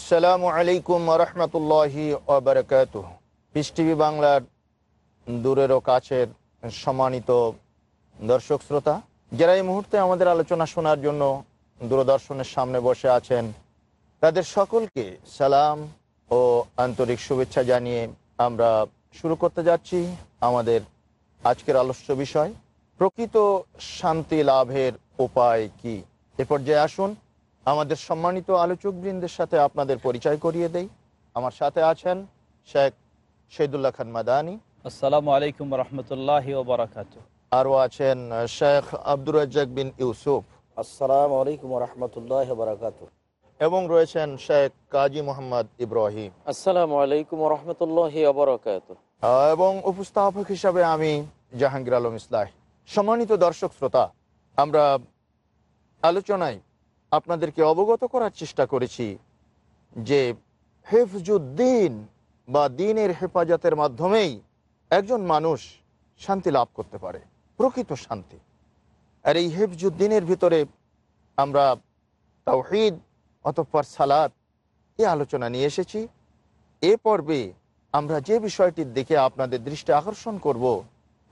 আসসালামু আলাইকুম রহমতুল্লাহি ওবরাকাত পিস টিভি বাংলার দূরেরও কাছের সম্মানিত দর্শক শ্রোতা, যারা এই মুহূর্তে আমাদের আলোচনা শোনার জন্য দূরদর্শনের সামনে বসে আছেন, তাদের সকলকে সালাম ও আন্তরিক শুভেচ্ছা জানিয়ে আমরা শুরু করতে যাচ্ছি আমাদের আজকের আলোচ্য বিষয়, প্রকৃত শান্তি লাভের উপায় কি? এ পর্যায়ে আসুন আমাদের সম্মানিত আলোচক বৃন্দের সাথে আপনাদের পরিচয় করিয়ে দেই। আমার সাথে আছেন শেখ শহীদুল্লাহ খান মাদানী। আসসালামু আলাইকুম রহমতুল্লাহ ওবরাকাত আরও আছেন শেখ আব্দুর রাজ্জাক বিন ইউসুফ। আসসালামু আলাইকুম রহমতুল্লাহ বারাকাত এবং রয়েছেন শেখ কাজী মোহাম্মদ ইব্রাহিম। আসসালামু আলাইকুম রহমতুল্লাহ বারাকাত এবং উপস্থাপক হিসাবে আমি জাহাঙ্গীর আলম ইসলাহ। সম্মানিত দর্শক শ্রোতা আমরা আলোচনায় আপনাদেরকে অবগত করার চেষ্টা করেছি যে হেফজুদ্দিন বা দিনের হেফাজতের মাধ্যমেই একজন মানুষ শান্তি লাভ করতে পারে, প্রকৃত শান্তি। আর এই হেফজুদ্দিনের ভিতরে আমরা তাওহিদ অতঃপর সালাত এই আলোচনা নিয়ে এসেছি। এ পর্বে আমরা যে বিষয়টির দিকে আপনাদের দৃষ্টি আকর্ষণ করব,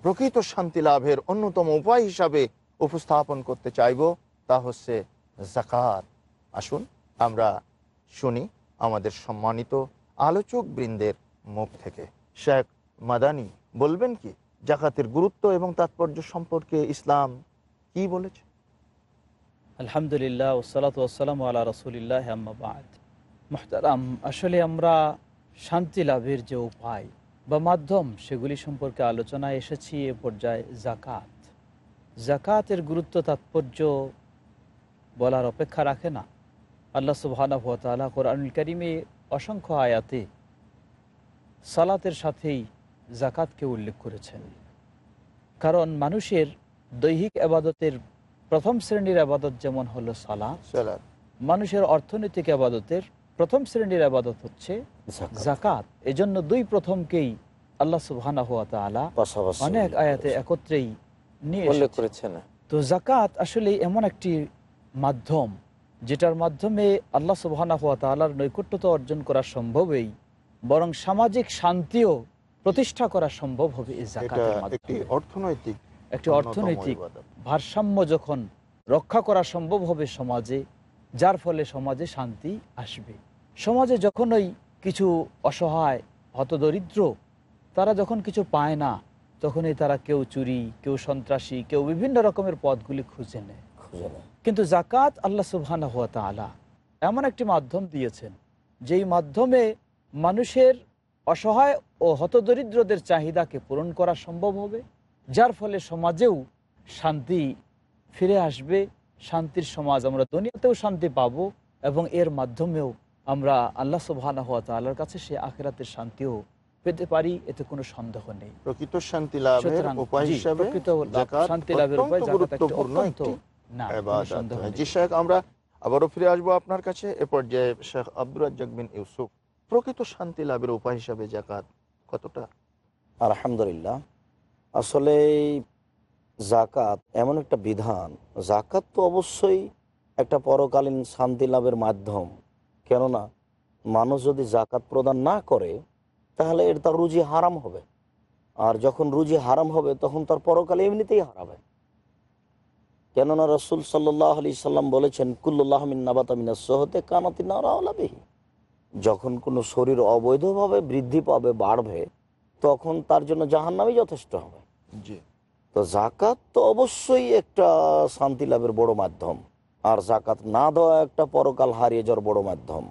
প্রকৃত শান্তি লাভের অন্যতম উপায় হিসাবে উপস্থাপন করতে চাইব, তা হচ্ছে জাকাত। আসুন, আমরা শুনি আমাদের সম্মানিত আলোচক বৃন্দের মুখ থেকে। শেখ মাদানি বলবেন কি, জাকাতের গুরুত্ব এবং তাৎপর্য সম্পর্কে ইসলাম কি বলেছে? আলহামদুলিল্লাহ ওসালাত ওসালাম আল্লাহ রসুলিল্লাহ আম্মাবাদ মোহতারাম, আসলে আমরা শান্তি লাভের যে উপায় বা মাধ্যম, সেগুলি সম্পর্কে আলোচনায় এসেছি, এ পর্যায়ে জাকাত। জাকাতের গুরুত্ব, তাৎপর্য বলার অপেক্ষা রাখে না। আল্লাহ হাতালা কোরআনুল করিমে অসংখ্য আয়াতে সালাতের সাথেই জাকাতকে উল্লেখ করেছেন। কারণ মানুষের দৈহিক আবাদতের প্রথম শ্রেণির আবাদত যেমন হলো সালা সালাত। মানুষের অর্থনৈতিক আবাদতের প্রথম শ্রেণির আবাদত হচ্ছে জাকাত এজন্য দুই প্রথমকেই আল্লাহ সুবহানা হুয়া অনেক আয়াতে একত্রেই নিয়ে উল্লেখ করেছেন। তো জাকাত আসলে এমন একটি মাধ্যম যেটার মাধ্যমে আল্লাহ সুবহানা হুয়া তাআলার নৈকট্যতা অর্জন করা সম্ভবই বরং সামাজিক শান্তিও প্রতিষ্ঠা করা সম্ভব হবে একটি অর্থনৈতিক একটি অর্থনৈতিক ভারসাম্য যখন রক্ষা করা সম্ভব হবে সমাজে যার ফলে সমাজে শান্তি আসবে। সমাজে যখনই কিছু অসহায় হতদরিদ্র তারা যখন কিছু পায় না তখনই তারা কেউ চুরি কেউ সন্ত্রাসী কেউ বিভিন্ন রকমের পথগুলি খুঁজে নেয়। কিন্তু জাকাত আল্লাহ সুবহানা হুয়া তাআলা এমন একটি মাধ্যম দিয়েছেন যেই মাধ্যমে মানুষের অসহায় ও হতদরিদ্রদের চাহিদাকে পূরণ করা সম্ভব হবে যার ফলে সমাজেও শান্তি ফিরে আসবে শান্তির সমাজ আমরা দুনিয়াতেও শান্তি পাবো এবং এর মাধ্যমেও আমরা আল্লাহ সুবহানা হুয়া তাআলার কাছে সে আখেরাতের শান্তিও পেতে পারি এতে কোনো সন্দেহ নেই। প্রকৃত শান্তি লাভের উপায় হিসাবে প্রকৃত শান্তি লাভের উপায় জাকাত একটি অত্যন্ত সন্দেহ জি শেখ আমরা আবারও ফিরে আসব আপনার কাছে। এ পর্যায়ে শেখ আব্দুর রাজ্জাক বিন ইউসুফ প্রকৃত শান্তি লাভের উপায় হিসাবে জাকাত কতটা? আলহামদুলিল্লাহ। আসলে জাকাত এমন একটা বিধান জাকাত তো অবশ্যই একটা পরকালীন শান্তি লাভের মাধ্যম। কেননা মানুষ যদি জাকাত প্রদান না করে তাহলে এর তার রুজি হারাম হবে। আর যখন রুজি হারাম হবে তখন তার পরকালে এমনিতেই হারাবে। কেননা রসুল সাল্লাহ আলি সাল্লাম বলেছেন কুল্লাহ মিন নাবাতামিনা সোহতে কানাতিনা রাওলাবিহি যখন কোনো শরীর অবৈধভাবে বৃদ্ধি পাবে বাড়বে তখন তার জন্য জাহান্নামই যথেষ্ট হবে। তো জাকাত তো অবশ্যই একটা শান্তি লাভের বড় মাধ্যম। আর জাকাত না দেওয়া একটা পরকাল হারিয়ে যাওয়ার বড় মাধ্যম।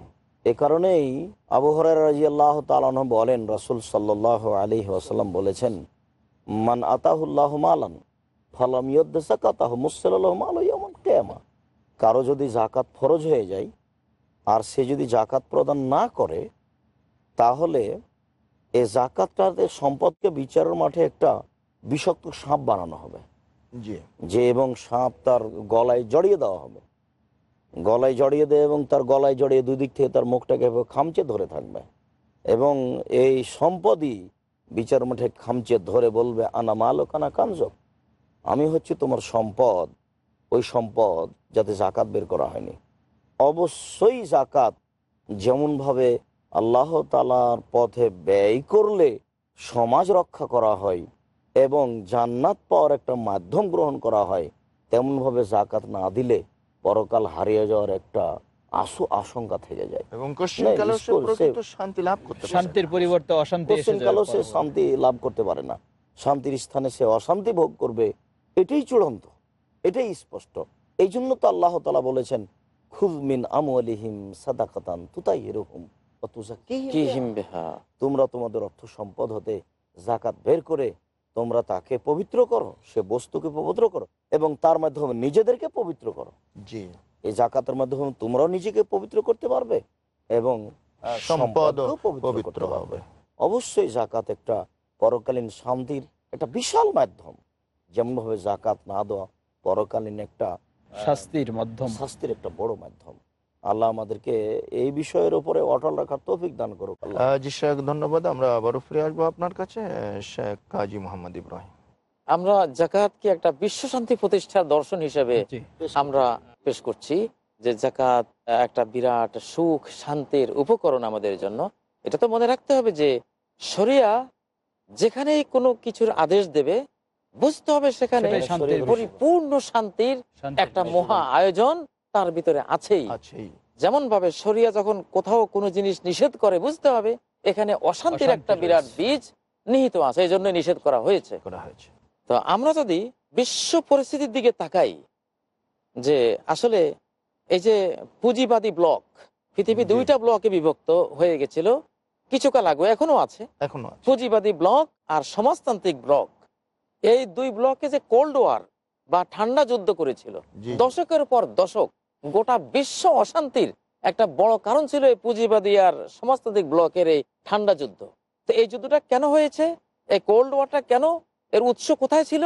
এ কারণেই আবু হরাই রাজি আল্লাহ তালন বলেন রসুল সাল্লাহ আলী ওয়াসাল্লাম বলেছেন মান আতাহুল্লাহ মালান কারও যদি জাকাত ফরজ হয়ে যায় আর সে যদি জাকাত প্রদান না করে তাহলে এ জাকাতটাতে সম্পদকে বিচারের মাঠে একটা বিষাক্ত সাপ বানানো হবে। যে এবং সাপ তার গলায় জড়িয়ে দেওয়া হবে। গলায় জড়িয়ে দেয় এবং তার গলায় জড়িয়ে দুই দিক থেকে তার মুখটাকে খামচে ধরে থাকবে। এবং এই সম্পদই বিচার মাঠে খামচে ধরে বলবে আনা মালক আনা কানজক। আমি হচ্ছে তোমার সম্পদ। ওই সম্পদ যাতে জাকাত বের করা হয়নি। অবশ্যই জাকাত যেমনভাবে আল্লাহ তালার পথে ব্যয় করলে সমাজ রক্ষা করা হয় এবং জান্নাত পাওয়ার একটা মাধ্যম গ্রহণ করা হয় তেমনভাবে জাকাত না দিলে পরকাল হারিয়ে যাওয়ার একটা আশু আশঙ্কা থেকে যায়। এবং প্রকৃত শান্তি লাভ করতে শান্তির পরিবর্তে অশান্তি সে শান্তি লাভ করতে পারে না। শান্তির স্থানে সে অশান্তি ভোগ করবে এটাই চূড়ান্ত এটাই স্পষ্ট। এই জন্য তো আল্লাহ তালা বলেছেন খুব মিন আমলিহিম সাদাকাতান তুতাই এরকম তোমরা তোমাদের অর্থ সম্পদ হতে জাকাত বের করে তোমরা তাকে পবিত্র করো সে বস্তুকে পবিত্র করো এবং তার মাধ্যমে নিজেদেরকে পবিত্র করো। জি। এই জাকাতের মাধ্যমে তোমরাও নিজেকে পবিত্র করতে পারবে এবং সম্পদকেও পবিত্র করতে পারবে। অবশ্যই জাকাত একটা পরকালীন শান্তির একটা বিশাল মাধ্যম। যেমনভাবে জাকাত না দেওয়া পরকালীন একটা শাস্তির মাধ্যম। শাস্তির একটা বড় মাধ্যম। আল্লাহ আমাদেরকে এই বিষয়ের উপরে অটল রাখার তৌফিক দান করুক আল্লাহ। জি শেখ ধন্যবাদ। আমরা আবারও ফিরে আসব আপনার কাছে শেখ কাজী মোহাম্মদ ইব্রাহিম। আমরা জাকাতকে একটা বিশ্ব শান্তি প্রতিষ্ঠার দর্শন হিসেবে আমরা পেশ করছি যে জাকাত একটা বিরাট সুখ শান্তির উপকরণ আমাদের জন্য। এটা তো মনে রাখতে হবে যে শরিয়া যেখানেই কোনো কিছুর আদেশ দেবে বুঝতে হবে সেখানে। পরিপূর্ণ শান্তির একটা মহা আয়োজন তার ভিতরে আছেই। যেমন ভাবে শরিয়া যখন কোথাও কোনো জিনিস নিষেধ করে বুঝতে হবে এখানে অশান্তির একটা বিরাট বীজ নিহিত আছে এই জন্য নিষেধ করা হয়েছে। তো আমরা যদি বিশ্ব পরিস্থিতির দিকে তাকাই যে আসলে এই যে পুঁজিবাদী ব্লক পৃথিবী দুইটা ব্লকে বিভক্ত হয়ে গেছিল কিছুকাল আগে এখনও আছে। এখনও আছে। পুঁজিবাদী ব্লক আর সমাজতান্ত্রিক ব্লক এই দুই ব্লকে যে কোল্ড ওয়ার বা ঠান্ডা যুদ্ধ করেছিল দশকের পর দশক গোটা বিশ্ব অশান্তির একটা বড় কারণ ছিল এই পুঁজিবাদী আর সমাজতান্ত্রিক ব্লকের এই ঠান্ডা যুদ্ধ। তো এই যুদ্ধটা কেন হয়েছে? এই কোল্ড ওয়ারটা কেন? এর উৎস কোথায় ছিল?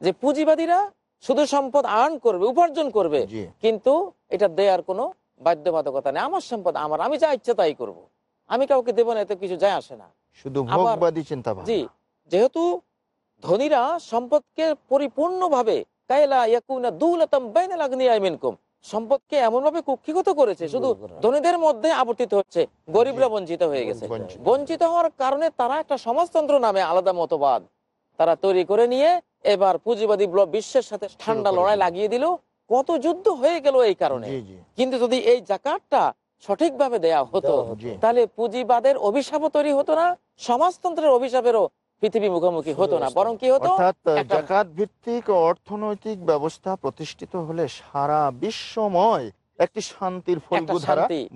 যে পুঁজিবাদীরা শুধু সম্পদ আর্ন করবে উপার্জন করবে কিন্তু এটা দেওয়ার কোনো বাধ্যবাধকতা নেই। আমার সম্পদ আমার আমি যা ইচ্ছা তাই করব। আমি কাউকে দেবো না এতে কিছু যায় আসে না। শুধু জি যেহেতু ধনীরা সম্পদকে পরিপূর্ণভাবে কায়লা ইয়াকুনা দুলাতাম বাইনাল আগনিয়া মিনকুম। সম্পদকে এমন ভাবে কুক্ষিগত করেছে শুধু ধনীদের মধ্যে আবর্তিত হচ্ছে গরিবরা বঞ্চিত হয়ে গেছে। বঞ্চিত। হওয়ার কারণে তারা একটা সমাজতন্ত্র নামে আলাদা মতবাদ তারা তৈরি করে নিয়ে এবার পুঁজিবাদী বিশ্বের সাথে ঠান্ডা লড়াই লাগিয়ে দিল। কত যুদ্ধ হয়ে গেল এই কারণে। কিন্তু যদি এই জাকাতটা সঠিকভাবে দেয়া হতো। তাহলে পুঁজিবাদের অভিশাপও তৈরি হতো না সমাজতন্ত্রের অভিশাপেরও পৃথিবী মুখোমুখি হতো না। বরং কি হতো? জাকাত ভিত্তিক অর্থনৈতিক ব্যবস্থা প্রতিষ্ঠিত হলে সারা বিশ্বময় একটি শান্তির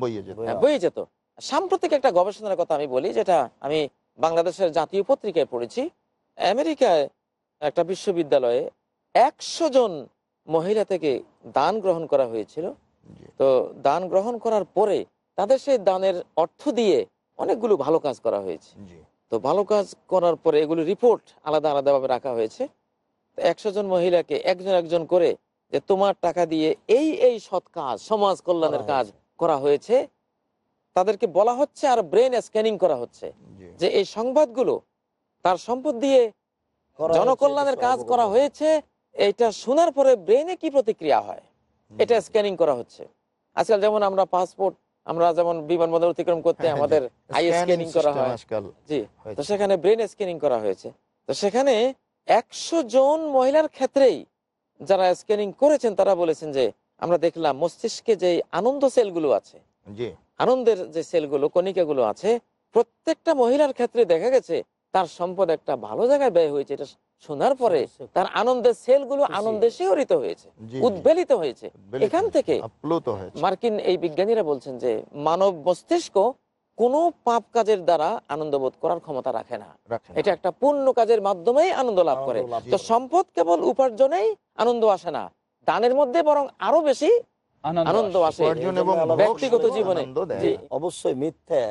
বইয়ে যেত। যেত। সাম্প্রতিক একটা গবেষণার কথা আমি বলি যেটা আমি বাংলাদেশের জাতীয় পত্রিকায় পড়েছি। আমেরিকায় একটা বিশ্ববিদ্যালয়ে একশো জন মহিলা থেকে দান গ্রহণ করা হয়েছিল। তো দান গ্রহণ করার পরে তাদের সেই দানের অর্থ দিয়ে অনেকগুলো ভালো কাজ করা হয়েছে। তো ভালো কাজ করার পরে এগুলো রিপোর্ট আলাদা আলাদাভাবে রাখা হয়েছে। একশো জন মহিলাকে একজন একজন করে যে তোমার টাকা দিয়ে এই এই সৎ কাজ সমাজ কল্যাণের কাজ করা হয়েছে। তাদেরকে বলা হচ্ছে আর ব্রেন স্ক্যানিং করা হচ্ছে যে এই সংবাদগুলো তার সম্পদ দিয়ে জনকল্যাণের কাজ করা হয়েছে। হয়েছে এটা শোনার পরে ব্রেনে কি প্রতিক্রিয়া হয়? এটা স্ক্যানিং করা হচ্ছে। আজকাল যেমন আমরা পাসপোর্ট আমরা যেমন বিমানবন্দর অতিক্রম করতে হ্যাঁ, আমাদের আই স্ক্যানিং করা হয়। জি। তো সেখানে ব্রেন স্ক্যানিং করা হয়েছে। তো সেখানে একশো জন মহিলার ক্ষেত্রেই যারা স্ক্যানিং করেছেন তারা বলেছেন যে আমরা দেখলাম মস্তিষ্কে যে আনন্দ সেলগুলো আছে আনন্দের যে সেলগুলো কণিকাগুলো আছে প্রত্যেকটা মহিলার ক্ষেত্রে দেখা গেছে তার সম্পদ একটা ভালো জায়গায় ব্যয় হয়েছে এটা শোনার পরে তার আনন্দের সেলগুলো। আনন্দে শিহরিত হয়েছে। উদ্বেলিত হয়েছে। এখান থেকে মার্কিন এই বিজ্ঞানীরা বলছেন যে মানব মস্তিষ্ক কোনো পাপ কাজের দ্বারা আনন্দ বোধ করার ক্ষমতা রাখে না। এটা একটা পূর্ণ কাজের মাধ্যমেই আনন্দ লাভ করে। তো সম্পদ কেবল উপার্জনেই আনন্দ আসে না দানের মধ্যে বরং আরও বেশি আনন্দ আসে। ব্যক্তিগত জীবনে। অবশ্যই মিথ্যা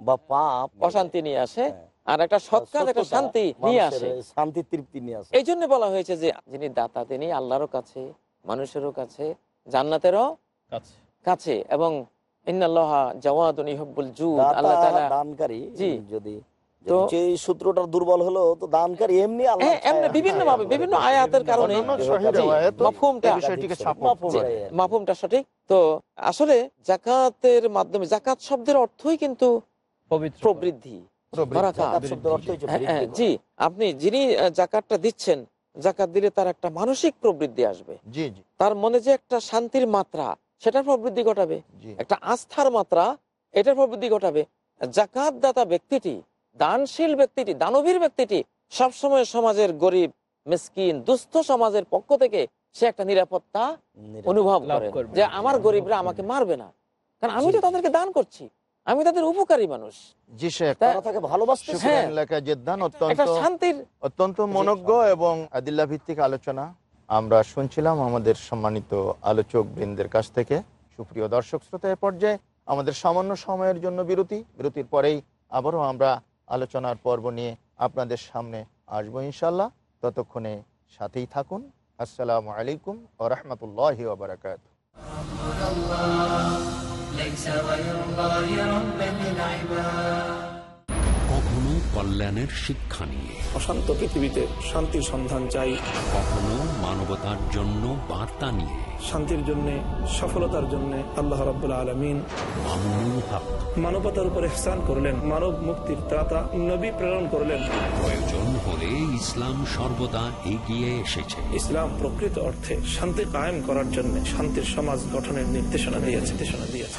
বা পাপ অশান্তি নিয়ে আসে। হ্যাঁ। আর একটা সৎ কাজ একটা শান্তি নিয়ে আসে। শান্তি তৃপ্তি নিয়ে আসে। এই জন্য বলা হয়েছে যে যিনি দাতা তিনি আল্লাহরও কাছে মানুষেরও কাছে জান্নাতেরও কাছে। কাছে। এবং দুর্বল হলো তো দানকারী এমনি বিভিন্ন ভাবে বিভিন্ন আয়াতের কারণে। সঠিক। তো আসলে জাকাতের মাধ্যমে জাকাত শব্দের অর্থই কিন্তু পবিত্র। প্রবৃদ্ধি। হ্যাঁ, হ্যাঁ। জি আপনি যিনি জাকাতটা দিচ্ছেন জাকাত দিলে তার একটা মানসিক প্রবৃদ্ধি আসবে। তার মনে যে একটা শান্তির মাত্রা সেটার প্রবৃদ্ধি ঘটাবে। একটা আস্থার মাত্রা এটার প্রবৃদ্ধি ঘটাবে। জাকাত দাতা ব্যক্তিটি দানশীল ব্যক্তিটি দানবীর ব্যক্তিটি সবসময় সমাজের গরিব মিসকিন দুস্থ সমাজের পক্ষ থেকে সে একটা নিরাপত্তা অনুভব করে। যে আমার গরিবরা আমাকে মারবে না। কারণ আমি তো তাদেরকে দান করছি। আমি তাদের উপকারী মানুষ। জি হ্যাঁ। শান্তির অত্যন্ত মনজ্ঞ এবং আদিল্লা ভিত্তিক আলোচনা। আমরা শুনছিলাম আমাদের সম্মানিত আলোচক বৃন্দের কাছ থেকে। সুপ্রিয় দর্শক শ্রোতা পর্যায়ে আমাদের সামান্য সময়ের জন্য বিরতি। বিরতির পরেই আবারও আমরা আলোচনার পর্ব নিয়ে আপনাদের সামনে আসব ইনশাল্লাহ ততক্ষণে সাথেই থাকুন। আসসালামু আলাইকুম ও রহমতুল্লাহ বারকাত ليس غير الله ربا للعباد কল্যাণের শিক্ষা নিয়ে। অশান্ত পৃথিবীতে শান্তির সন্ধান চাই। কখনো মানবতার জন্য বার্তা নিয়ে। শান্তির জন্য সফলতার জন্য আল্লাহ রাবুল আলমিন মামুনুল হক। মানবতার উপর এহসান করলেন মানব মুক্তির ত্রাতা নবী প্রেরণ করলেন। প্রয়োজন হলে ইসলাম সর্বদা এগিয়ে এসেছে। ইসলাম প্রকৃত অর্থে শান্তি কায়েম করার জন্য শান্তির সমাজ গঠনের নির্দেশনা দিয়েছে নির্দেশনা দিয়েছে।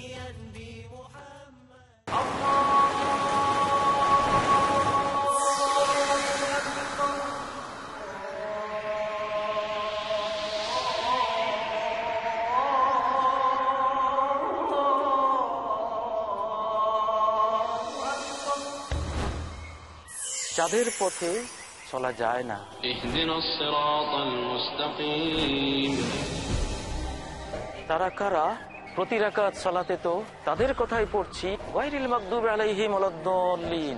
তাদের পথে চলা যায় না। তারা কারা? প্রতি কাজ চলাতে তো তাদের কথাই পড়ছি। গায়রিল মাগদুব আলাইহিম ওয়ালাদ-দাল্লিন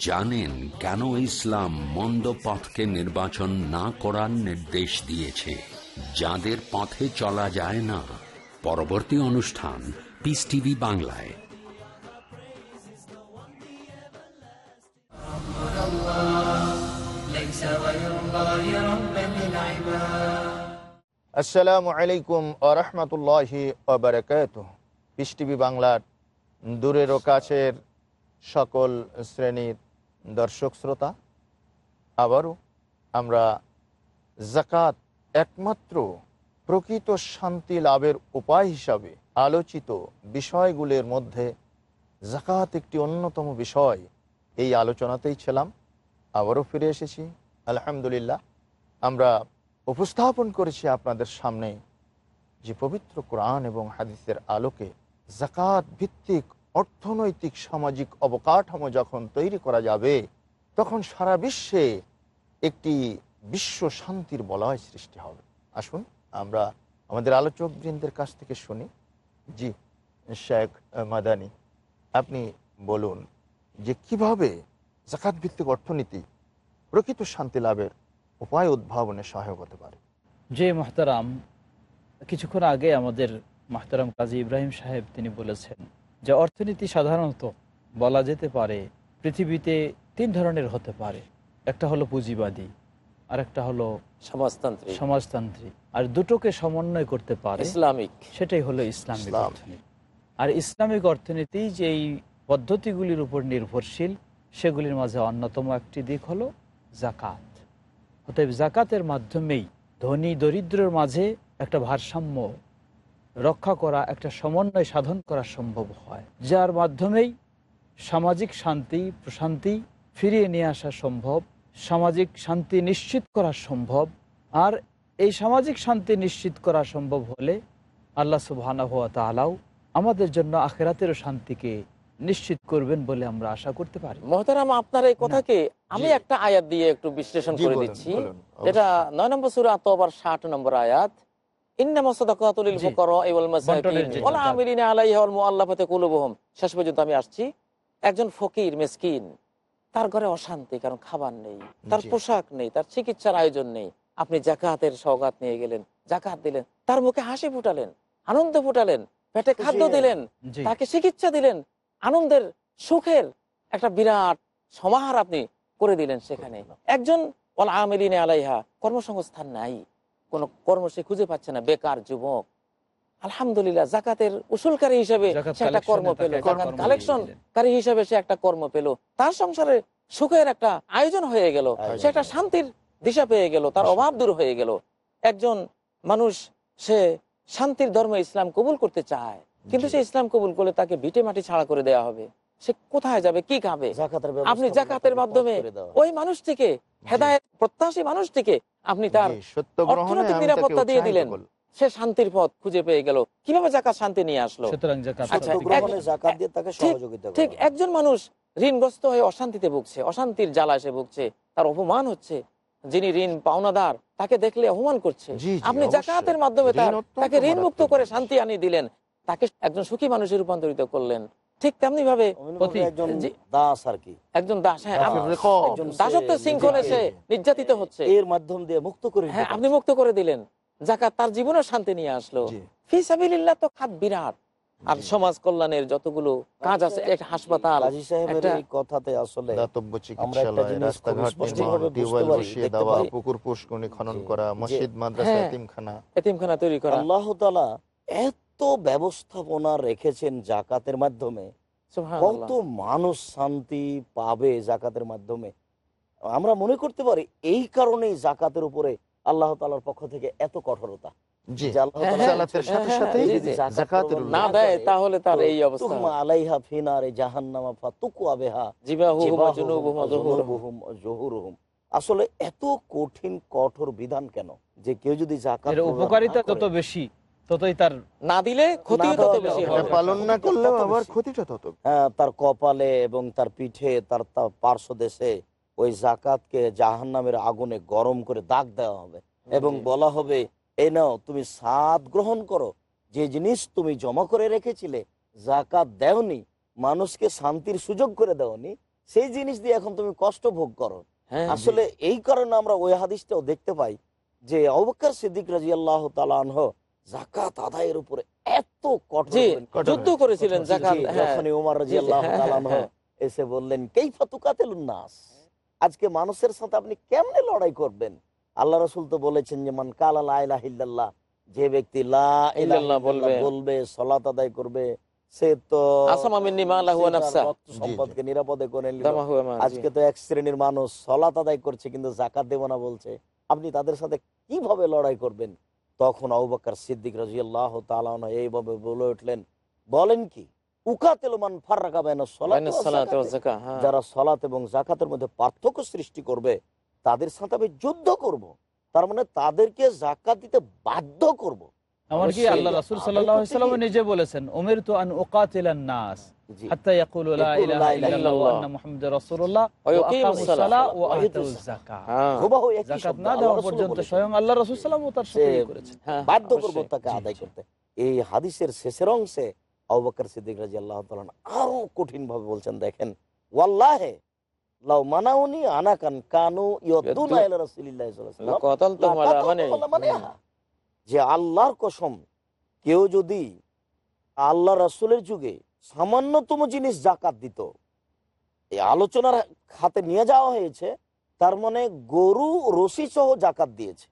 জানেন কেন ইসলাম মন্দ পথকে নির্বাচন না করার নির্দেশ দিয়েছে। যাদের পথে চলা যায় না। পরবর্তী অনুষ্ঠান পিস টিভি বাংলায়। আসসালামু আলাইকুম আহমতুল্লাহি পিস টিভি বাংলার দূরের ও কাছের সকল শ্রেণির দর্শক শ্রোতা, আবারও আমরা জাকাত একমাত্র প্রকৃত শান্তি লাভের উপায় হিসাবে আলোচিত বিষয়গুলির মধ্যে জাকাত একটি অন্যতম বিষয়। এই আলোচনাতেই ছিলাম, আবারও ফিরে এসেছি। আলহামদুলিল্লাহ, আমরা উপস্থাপন করেছি আপনাদের সামনে যে পবিত্র কোরআন এবং হাদিসের আলোকে জাকাত ভিত্তিক অর্থনৈতিক সামাজিক অবকাঠামো যখন তৈরি করা যাবে, তখন সারা বিশ্বে একটি বিশ্ব শান্তির বলয় সৃষ্টি হবে। আসুন, আমরা আমাদের আলোচক বৃন্দের কাছ থেকে শুনি। জি, শেখ মাদানি, আপনি বলুন যে কীভাবে জাকাত ভিত্তিক অর্থনীতি প্রকৃত শান্তি লাভের উপায় উদ্ভাবনে সহায়ক হতে পারে? যে মহতারাম, কিছুক্ষণ আগে আমাদের মাহতারাম কাজী ইব্রাহিম সাহেব তিনি বলেছেন যে অর্থনীতি সাধারণত বলা যেতে পারে পৃথিবীতে তিন ধরনের হতে পারে। একটা হলো পুঁজিবাদী আর একটা হলো সমাজতান্ত্রিক। সমাজতান্ত্রিক। আর দুটোকে সমন্বয় করতে পারে ইসলামিক। সেটাই হলো ইসলামিক অর্থনীতি। আর ইসলামিক অর্থনীতি যেই পদ্ধতিগুলির উপর নির্ভরশীল সেগুলির মাঝে অন্যতম একটি দিক হলো জাকাত অতএব জাকাতের মাধ্যমেই ধনী দরিদ্রের মাঝে একটা ভারসাম্য রক্ষা করা একটা সমন্বয় সাধন করা সম্ভব হয় যার মাধ্যমেই সামাজিক শান্তি প্রশান্তি ফিরিয়ে নিয়ে আসা সম্ভব সামাজিক শান্তি নিশ্চিত করা সম্ভব আর এই সামাজিক শান্তি নিশ্চিত করা সম্ভব হলে আল্লাহ সুবহানা হুয়া তালাও আমাদের জন্য আখেরাতেরও শান্তিকে নিশ্চিত করবেন বলে আমরা আশা করতে পারি। মহতারাম আপনার এই কথাকে আমি একটা আয়াত দিয়ে একটু বিশ্লেষণ করে দিচ্ছি। এটা নয় নম্বর সুরা আত্মবার ষাট নম্বর আয়াত। শেষ পর্যন্ত আমি আসছি। একজন ফকির মিসকিন। তার ঘরে অশান্তি কারণ খাবার নেই। তার পোশাক নেই তার চিকিৎসার আয়োজন নেই। আপনি জাকাতের সওগাত নিয়ে গেলেন জাকাত দিলেন। তার মুখে হাসি ফুটালেন আনন্দ ফুটালেন পেটে খাদ্য দিলেন তাকে চিকিৎসা দিলেন আনন্দের সুখের একটা বিরাট সমাহার আপনি করে দিলেন সেখানে। একজন আমেলিনে আলাইহা কর্মসংস্থান নাই। কোন কর্ম সে খুঁজে পাচ্ছে না বেকার যুবক। আলহামদুলিল্লাহ জাকাতের উসুলকারী হিসেবে সে একটা কর্ম পেল তাকে জাকাত কর্ম কালেকশন দিলেন। কারী হিসেবে সে একটা কর্ম পেল। তার সংসারে সুখের একটা আয়োজন হয়ে গেল সে একটা শান্তির দিশা পেয়ে গেল তার অভাব দূর হয়ে গেল। একজন মানুষ সে শান্তির ধর্ম ইসলাম কবুল করতে চায় কিন্তু সে ইসলাম কবুল করলে তাকে ভিটে মাটি ছাড়া করে দেওয়া হবে। সে কোথায় যাবে কি খাবে? আপনি জাকাতের মাধ্যমে। ওই মানুষটিকে হেদায়ত প্রত্যাশী মানুষটিকে আপনি তার সত্য গ্রহণে অর্থনৈতিক নিরাপত্তা দিয়ে দিলেন। সে শান্তির পথ খুঁজে পেয়ে গেল। কীভাবে জাকাত শান্তি নিয়ে আসলো? আচ্ছা, ঠিক- সহযোগিতা ঠিক করা। একজন মানুষ ঋণগ্রস্ত হয়ে অশান্তিতে ভুগছে অশান্তির জ্বালা সে ভুগছে তার অপমান হচ্ছে যিনি ঋণ পাওনাদার তাকে দেখলে অপমান করছে। আপনি জাকাতের মাধ্যমে তার তাকে ঋণ মুক্ত করে শান্তি আনিয়ে দিলেন। তাকে একজন সুখী মানুষে রূপান্তরিত করলেন। ঠিক তেমনি ভাবে। দাস আর কি। একজন দাস হ্যাঁ দাসত্ব শৃঙ্খলে সে নির্যাতিত হচ্ছে। এর মাধ্যম দিয়ে মুক্ত করে হ্যাঁ আপনি মুক্ত করে দিলেন। জাকাত তার জীবনে শান্তি নিয়ে আসলো। তো খাত বিরাট। আর সমাজ কল্যাণের যতগুলো কাজ আছে একটা হাসপাতাল কথাতে আসলে। পুকুর পুষ্করণী খনন করা মসজিদ মাদ্রাসা হ্যাঁ। এতিমখানা। এতিমখানা তৈরি করা। আল্লাহ তালা এত ব্যবস্থাপনা রেখেছেন জাকাতের মাধ্যমে। কত মানুষ শান্তি পাবে জাকাতের মাধ্যমে। আমরা মনে করতে পারি এই কারণেই জাকাতের উপরে আল্লাহ তালার পক্ষ থেকে এত কঠোরতা। আসলে এত কঠিন কঠোর বিধান কেন? যে কেউ যদি উপকারিতা করে, যত বেশি। ততই তার না দিলে ক্ষতি তত বেশি হবে। পালন না করলেও আবার ক্ষতিটা তত। হ্যাঁ, তার কপালে এবং তার পিঠে তার পার্শ্ব দেশে ওই জাকাতকে জাহান্নামের আগুনে গরম করে দাগ দেওয়া হবে। এবং বলা হবে এই নাও তুমি সাদ গ্রহণ করো। যে জিনিস তুমি জমা করে রেখেছিলে জাকাত দেওনি মানুষকে শান্তির সুযোগ করে দেওনি সেই জিনিস দিয়ে এখন তুমি কষ্ট ভোগ করো। হ্যাঁ, আসলে এই কারণে আমরা ওই হাদিসটাও দেখতে পাই যে অবকার সিদ্দিক রাজি আল্লাহ তালানহ জাকাত আদায়ের উপরে এত কঠোর যুদ্ধ করেছিলেন জাকাত হ্যাঁ। যখনই উমর জি, জি, রাদিয়াল্লাহু হ্যাঁ, তাআলা হ্যাঁ। এসে বললেন কেইফা তুকাতিলুন নাস আজকে মানুষের সাথে আপনি কেমনে লড়াই করবেন? আল্লাহ রাসূল তো বলেছেন যে মান কালা লা যে ব্যক্তি বলবে। বলবে সালাত আদায় করবে সে তো সম্পদকে নিরাপদে করে। আজকে তো এক শ্রেণির মানুষ সলাত আদায় করছে কিন্তু জাকাত দেব না বলছে। আপনি তাদের সাথে কীভাবে লড়াই করবেন? তখন আবুবকর সিদ্দিক রাজিয়াল্লাহ তাআলা এইভাবে বলে উঠলেন বলেন কি হ্যাঁ। যারা সলাত এবং জাকাতের মধ্যে পার্থক্য সৃষ্টি করবে তাদের সাথে আমি যুদ্ধ করব। তার মানে তাদেরকে জাকাত দিতে বাধ্য করব। আল্লাহ রাসুল সাল্লাহ নিজে বলেছেন ওমের তো আন ওকাতিলান নাস। আল্লাহ আল্লাহ বাধ্য করব তাকে আদায় করতে। এই হাদিসের শেষের অংশে সিদ্দিক রাদিয়াল্লাহু তাআলা আরও কঠিন ভাবে বলছেন দেখেন ওয়াল্লাহে যে আল্লাহর কসম কেউ যদি আল্লাহ রাসূলের যুগে সামান্যতম জিনিস জাকাত দিত। এই আলোচনার খাতে নিয়ে যাওয়া হয়েছে তার মানে গরু রশি সহ জাকাত দিয়েছে।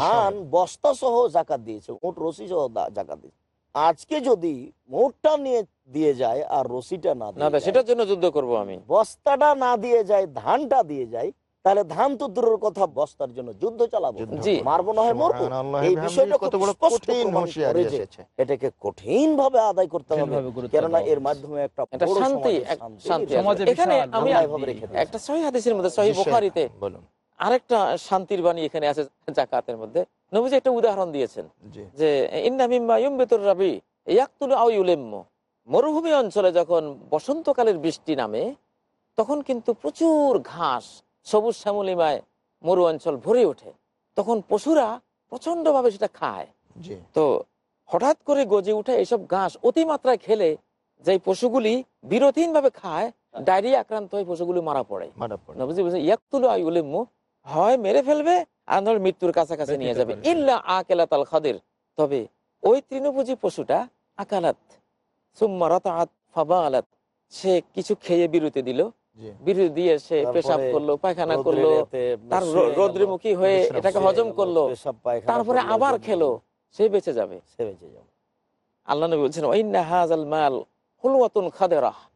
ধান বস্তা সহ জাকাত দিয়েছে ওট রশি সহ জাকাত দিয়েছে। আজকে যদি মোটটা নিয়ে দিয়ে যায় আর রশিটা না সেটার জন্য যুদ্ধ করব আমি। বস্তাটা না দিয়ে যায় ধানটা দিয়ে যায় তাহলে ধান তো দূরের কথা বস্তার জন্য যুদ্ধ চালাবো। মারবো না হয় মরবো। এই বিষয়টা কত বড় কঠিন। এটাকে কঠিন ভাবে আদায় করতে হবে কেননা এর মাধ্যমে একটা শান্তি। এখানে আমি। একটা সহি হাদিসের মধ্যে সহি বুখারীতে আরেকটা শান্তির বাণী এখানে আছে জাকাতের মধ্যে। নবীজি একটা উদাহরণ দিয়েছেন যে ইন্না মিম্মা ইউমবিতুর রাবি ইয়াকতুলু আও ইউলিম্ম। মরুভূমি অঞ্চলে যখন বসন্তকালের বৃষ্টি নামে তখন কিন্তু প্রচুর ঘাস সবুজ শ্যামলিমায় মরু অঞ্চল ভরে ওঠে। তখন পশুরা প্রচন্ডভাবে সেটা খায়। তো হঠাৎ করে গজে উঠে এসব ঘাস অতিমাত্রায় খেলে যে পশুগুলি বিরতিহীনভাবে খায় ডায়রিয়া আক্রান্ত হয়ে পশুগুলি মারা পড়ে। হয় মেরে ফেলবে আর মৃত্যুর কাছাকাছি নিয়ে যাবে। ইল্লা আকেলাত আল খাদের। তবে ওই তৃণভোজী পশুটা আকালাত। সুম্মা ফাবা আলাত সে কিছু খেয়ে বিরতি দিল। জি। বিরতি দিয়ে সে পেশাব করল পায়খানা করল তার রৌদ্রমুখী হয়ে এটাকে হজম করল তারপরে আবার খেলো সে বেঁচে যাবে। সে বেঁচে যাবে। আল্লাহ নবী বলছেন হাযাল মাল হুলওয়াতুন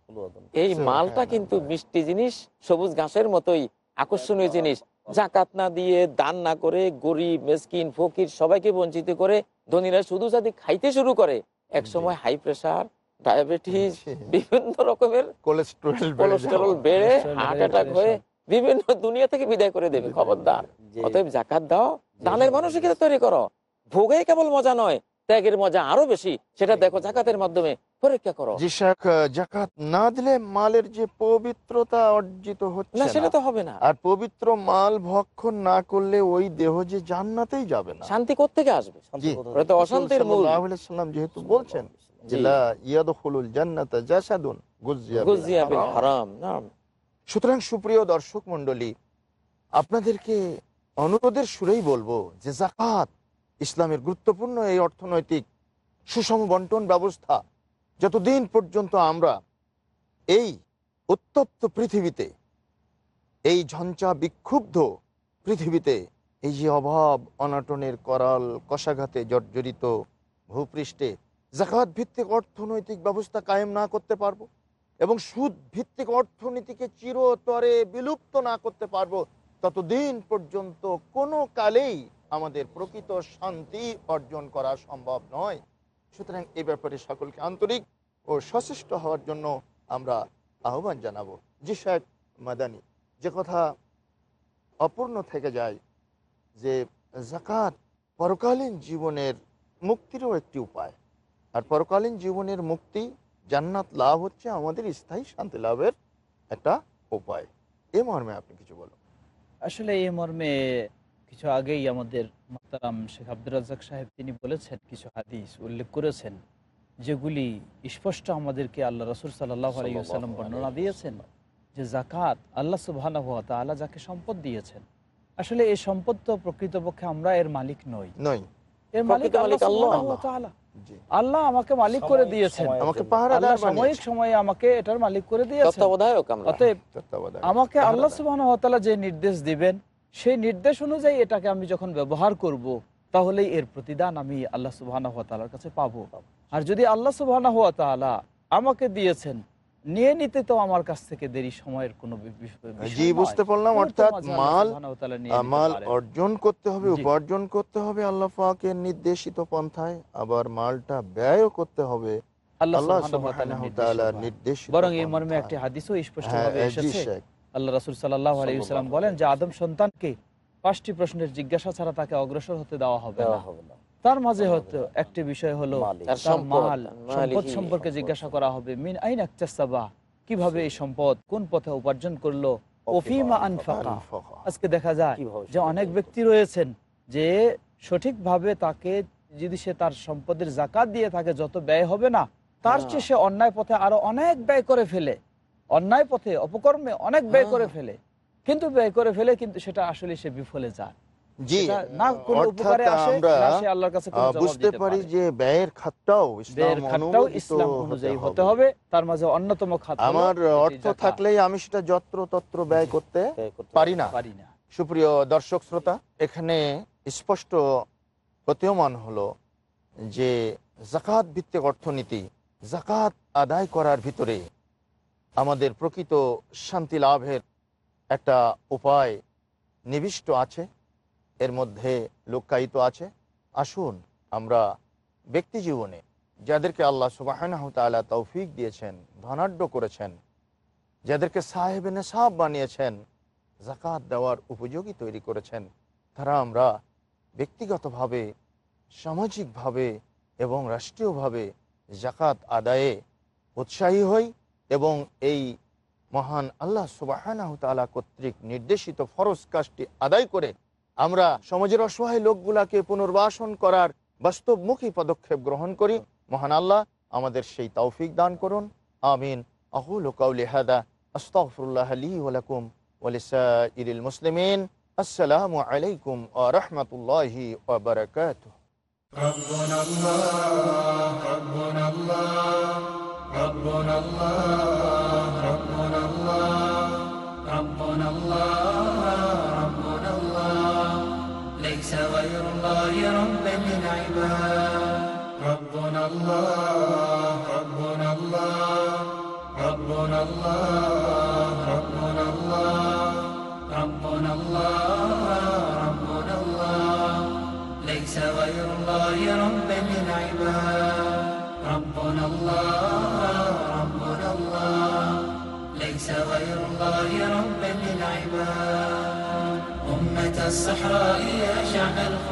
ফুলওয়াতুন। এই মালটা কিন্তু মিষ্টি জিনিস সবুজ ঘাসের মতোই আকর্ষণীয় জিনিস। জাকাত না দিয়ে দান না করে গরিব মেসকিন ফকির সবাইকে বঞ্চিত করে ধনীরা শুধু যদি খাইতে শুরু করে এক সময় হাই প্রেশার ডায়াবেটিস বিভিন্ন রকমের কোলেস্টেরল বেড়ে বেড়ে হার্ট অ্যাটাক হয়ে বিভিন্ন দুনিয়া থেকে বিদায় করে দেবে খবরদার। অতএব জাকাত দাও দানের মানসিকতা তৈরি করো। ভোগে কেবল মজা নয় ত্যাগের মজা আরও বেশি সেটা দেখো জাকাতের মাধ্যমে পরীক্ষা করো। জাকাত না দিলে মালের যে পবিত্রতা অর্জিত হচ্ছে না সেটা তো হবে না। আর পবিত্র মাল ভক্ষণ না করলে ওই দেহ যে জান্নাতেই যাবে না। শান্তি কোথেকে আসবে? অশান্তির মূল। যেহেতু বলছেন সুতরাং সুপ্রিয় দর্শক মন্ডলী আপনাদেরকে অনুরোধের সুরেই বলব যে জাকাত ইসলামের গুরুত্বপূর্ণ এই অর্থনৈতিক সুষম বন্টন ব্যবস্থা যতদিন পর্যন্ত আমরা এই উত্তপ্ত পৃথিবীতে এই ঝঞ্ঝা বিক্ষুব্ধ পৃথিবীতে এই যে অভাব অনাটনের করাল কষাঘাতে জর্জরিত ভূপৃষ্ঠে জাকাত ভিত্তিক অর্থনৈতিক ব্যবস্থা কায়েম না করতে পারব এবং সুদ ভিত্তিক অর্থনীতিকে চিরতরে বিলুপ্ত না করতে পারব, ততদিন পর্যন্ত কোনো কালেই আমাদের প্রকৃত শান্তি অর্জন করা সম্ভব নয়। সুতরাং এ ব্যাপারে সকলকে আন্তরিক ও সচেষ্ট হওয়ার জন্য আমরা আহ্বান জানাব। জি শেখ মাদানি, যে কথা অপূর্ণ থেকে যায় যে জাকাত পরকালীন জীবনের মুক্তিরও একটি উপায়। আর পরকালীন জীবনের মুক্তি জান্নাত লাভ হচ্ছে আমাদের স্থায়ী শান্তি লাভের একটা উপায়। এ মর্মে আপনি কিছু বলুন। আসলে এই মর্মে কিছু আগেই আমাদের মোহতারাম শেখ আব্দুর রাজ্জাক সাহেব তিনি বলেছেন কিছু হাদিস উল্লেখ করেছেন যেগুলি স্পষ্ট আমাদেরকে আল্লাহ রসুল সাল্লাহ আলাইসাল্লাম বর্ণনা দিয়েছেন যে জাকাত আল্লাহ সুবাহ তাআলা যাকে সম্পদ দিয়েছেন। আসলে এই সম্পদ তো প্রকৃতপক্ষে আমরা এর মালিক নই। নয় এর মালিক আল্লাহ আল্লাহ। আমাকে মালিক করে দিয়েছেন আমাকে জন্য। সাময়িক সময়ে আমাকে এটার মালিক করে দিয়েছেন অতএব আমাকে আল্লাহ। সুবাহ যে নির্দেশ দিবেন সেই নির্দেশ অনুযায়ী এটাকে আমি যখন ব্যবহার করব তাহলে এর প্রতিদান আমি আল্লাহ সুবাহ কাছে পাবো আর যদি আল্লাহ সুবাহ আমাকে দিয়েছেন নিয়ে নিতে তো আমার কাছ থেকে দেরি সময়ের কোনো জি বুঝতে পারলাম অর্থাৎ মাল তাআলা মাল অর্জন করতে হবে উপার্জন করতে হবে আল্লাহ পাকের নির্দেশিত পন্থায় আবার মালটা ব্যয়ও করতে হবে আল্লাহ সুবহানাহু ওয়া তাআলার নির্দেশ বরং এই মর্মে একটি হাদিসও হ্যাঁ স্পষ্টভাবে এসেছে। আল্লাহ রাসুল সাল্লাহ আলাইসাল্লাম বলেন যে আদম সন্তানকে পাঁচটি প্রশ্নের জিজ্ঞাসা ছাড়া তাকে অগ্রসর হতে দেওয়া হবে হবে না। তার মাঝে হয়তো একটি বিষয় হলো তার মাল সম্পদ সম্পর্কে জিজ্ঞাসা করা হবে মিন আইন একটাসাবা কীভাবে এই সম্পদ কোন পথে উপার্জন করল? ওফিমা আনফাকা। আনফাকা। আজকে দেখা যায় যে অনেক ব্যক্তি রয়েছেন যে সঠিকভাবে তাকে যদি সে তার সম্পদের জাকাত দিয়ে থাকে যত ব্যয় হবে না তার হ্যাঁ। চেয়ে সে অন্যায় পথে আরও অনেক ব্যয় করে ফেলে। অন্যায় পথে অপকর্মে অনেক ব্যয় করে হ্যাঁ। ফেলে। কিন্তু ব্যয় করে ফেলে কিন্তু সেটা আসলে সে বিফলে যায়। জি না কোনো উপকারে আসে, না সে আল্লাহর কাছে কোনো বুঝতে পারি যে ব্যয়ের খাতটাও ইসলাম খাতটাও ইসলাম অনুযায়ী হতে হবে তার মাঝে অন্যতম খাত আমার অর্থ থাকলেই আমি সেটা যত্র তত্র ব্যয় করতে ব্যয় করতে পারি না। পারি না। সুপ্রিয় দর্শক শ্রোতা এখানে স্পষ্ট প্রতীয়মান হলো যে জাকাত ভিত্তিক অর্থনীতি জাকাত আদায় করার ভিতরে আমাদের প্রকৃত শান্তি লাভের একটা উপায় নিবিষ্ট আছে। এর মধ্যে লুক্কায়িত আছে। আসুন আমরা ব্যক্তি জীবনে যাদেরকে আল্লাহ সুবাহ তৌফিক দিয়েছেন, ধনাঢ্য করেছেন, যাদেরকে সাহেব নেশাব বানিয়েছেন জাকাত দেওয়ার উপযোগী তৈরি করেছেন, তারা আমরা ব্যক্তিগতভাবে, সামাজিকভাবে এবং রাষ্ট্রীয়ভাবে জাকাত আদায়ে উৎসাহী হই এবং এই মহান আল্লাহ তালা কর্তৃক নির্দেশিত ফরজ কাজটি আদায় করে আমরা সমাজের অসহায় লোকগুলাকে পুনর্বাসন করার বাস্তবমুখী পদক্ষেপ গ্রহণ করি মহান আল্লাহ আমাদের সেই তৌফিক দান করুন আমিন আহুল কাউলি হাদা আস্তাগফিরুল্লাহ লি ওয়া লাকুম ওয়া লিসাইরিল মুসলিমিন আসসালামু আলাইকুম ওয়া রাহমাতুল্লাহি ওয়া বারাকাতুহু ربنا الله ربنا الله ربنا الله ربنا الله ربنا الله الله ربا للعباد ربنا الله ربنا الله ربنا الله ربنا الله ربنا الله ربنا الله. ليس غير الله ربا للعباد ربنا الله ربنا الله. ليس غير الله ربا للعباد أمة الصحراء يا شعب حل